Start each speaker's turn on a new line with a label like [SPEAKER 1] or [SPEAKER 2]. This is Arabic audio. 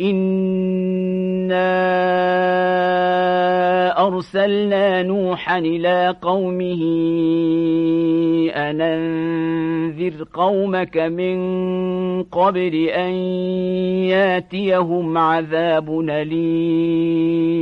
[SPEAKER 1] إنا أرسلنا نوحا إلى قومه أن أنذر قومك من قبل أن ياتيهم عذاب أليم